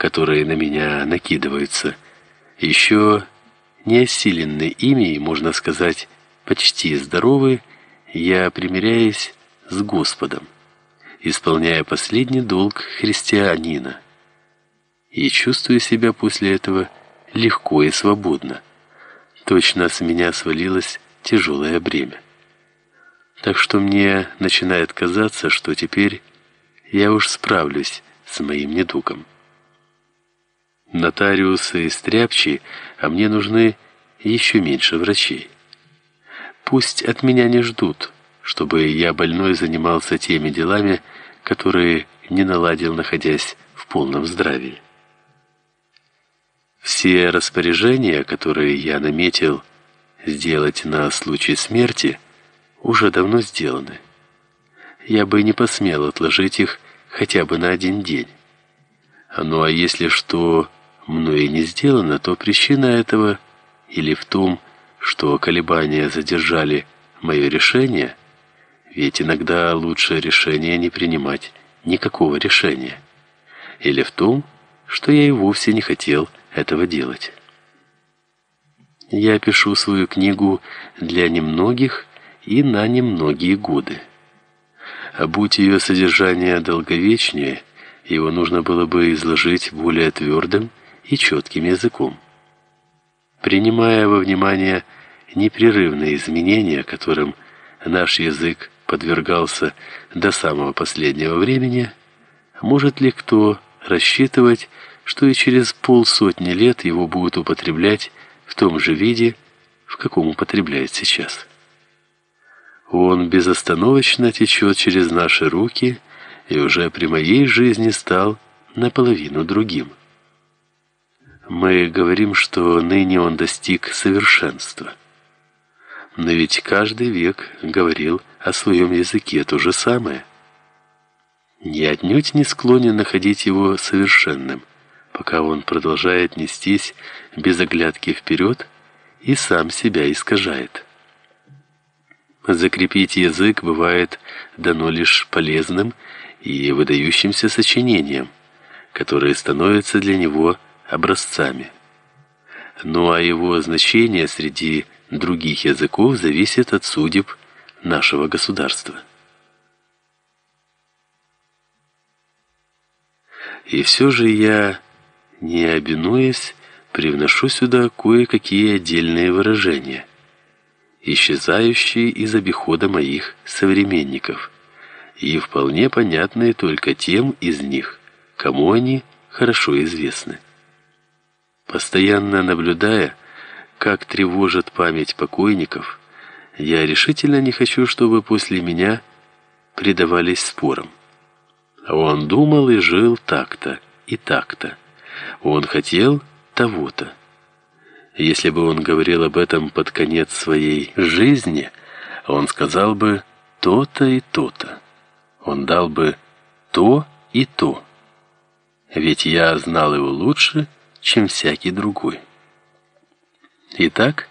которые на меня накидываются, еще не осиленный ими, можно сказать, почти здоровый, я примиряюсь с Господом, исполняя последний долг христианина. И чувствую себя после этого легко и свободно. Точно с меня свалилось тяжелое бремя. Так что мне начинает казаться, что теперь я уж справлюсь с моим недугом. Нотариусы и стряпчие, а мне нужны еще меньше врачей. Пусть от меня не ждут, чтобы я больной занимался теми делами, которые не наладил, находясь в полном здравии. Все распоряжения, которые я наметил сделать на случай смерти, уже давно сделаны. Я бы не посмел отложить их хотя бы на один день. Ну а если что мной не сделано, то причина этого или в том, что колебания задержали мое решение, ведь иногда лучше решение не принимать никакого решения, или в том, что я и вовсе не хотел этого делать. Я пишу свою книгу для немногих и на немногие годы. А будь ее содержание долговечнее, его нужно было бы изложить более твердым и четким языком. Принимая во внимание непрерывные изменения, которым наш язык подвергался до самого последнего времени, может ли кто рассчитывать, что и через полсотни лет его будут употреблять в том же виде, в каком употребляет сейчас? Он безостановочно течет через наши руки и уже при моей жизни стал наполовину другим. Мы говорим, что ныне он достиг совершенства. Но ведь каждый век говорил о своем языке то же самое. Не отнюдь не склонен находить его совершенным, пока он продолжает нестись без оглядки вперед и сам себя искажает. Закрепить язык бывает дано лишь полезным и выдающимся сочинением, которые становятся для него образцами. Ну а его значение среди других языков зависит от судеб нашего государства. И все же я, не обинуясь, привношу сюда кое-какие отдельные выражения, исчезающие из обихода моих современников, и вполне понятные только тем из них, кому они хорошо известны постоянно наблюдая, как тревожит память покойников, я решительно не хочу, чтобы после меня предавались спорам. Он думал и жил так-то и так-то. Он хотел того-то. Если бы он говорил об этом под конец своей жизни, он сказал бы то-то и то-то. Он дал бы то и то. Ведь я знал его лучше, чем всякий другой. Итак,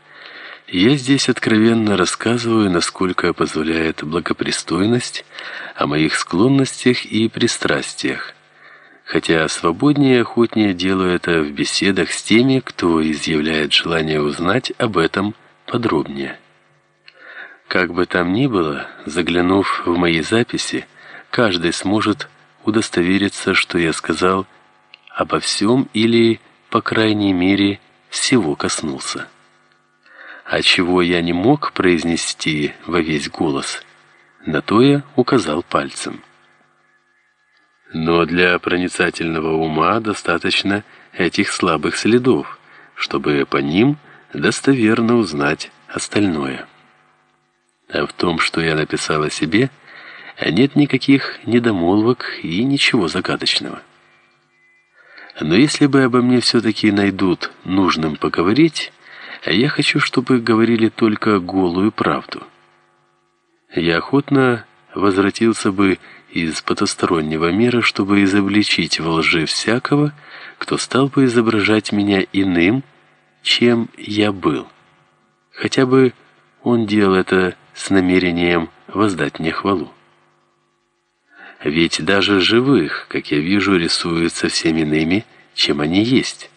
я здесь откровенно рассказываю, насколько позволяет благопристойность о моих склонностях и пристрастиях, хотя свободнее и охотнее делаю это в беседах с теми, кто изъявляет желание узнать об этом подробнее. Как бы там ни было, заглянув в мои записи, каждый сможет удостовериться, что я сказал обо всем или по крайней мере, всего коснулся. А чего я не мог произнести во весь голос, на то я указал пальцем. Но для проницательного ума достаточно этих слабых следов, чтобы по ним достоверно узнать остальное. А в том, что я написал о себе, нет никаких недомолвок и ничего загадочного. Но если бы обо мне все-таки найдут нужным поговорить, я хочу, чтобы говорили только голую правду. Я охотно возвратился бы из потустороннего мира, чтобы изобличить во лжи всякого, кто стал бы изображать меня иным, чем я был. Хотя бы он делал это с намерением воздать мне хвалу. Ведь даже живых, как я вижу, рисуют совсем иными, чем они есть.